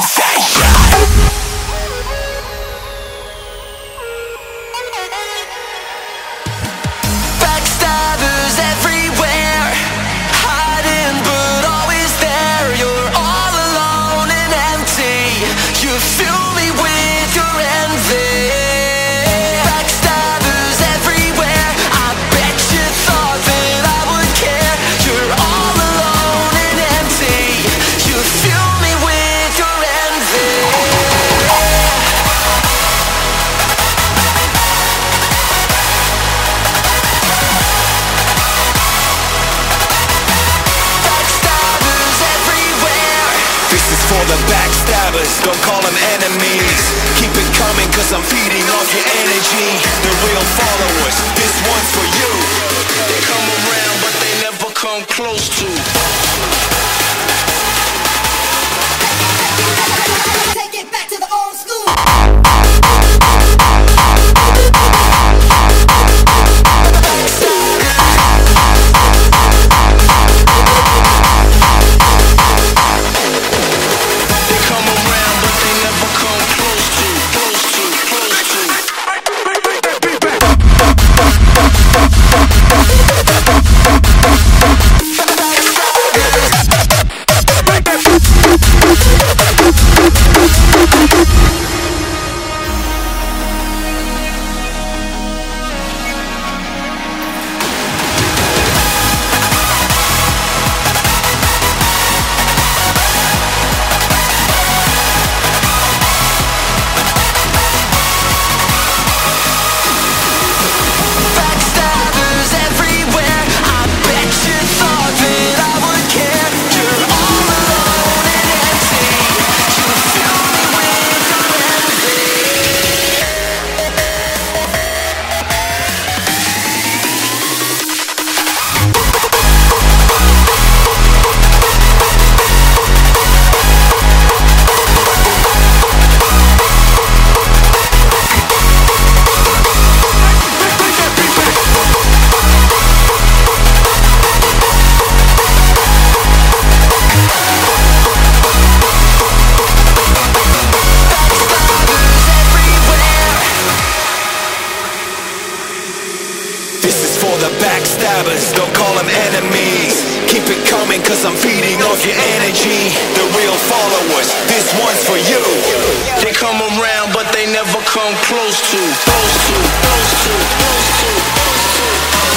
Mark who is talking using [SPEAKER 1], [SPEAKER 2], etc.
[SPEAKER 1] Say. The backstabbers, don't call them enemies. Keep it coming cause I'm feeding off your energy. The real followers, the backstabbers, don't call them enemies. Keep it coming cause I'm feeding off your energy. The real followers, this one's for you. They come around but they never come close to Close to, close to, close to, close to, Thank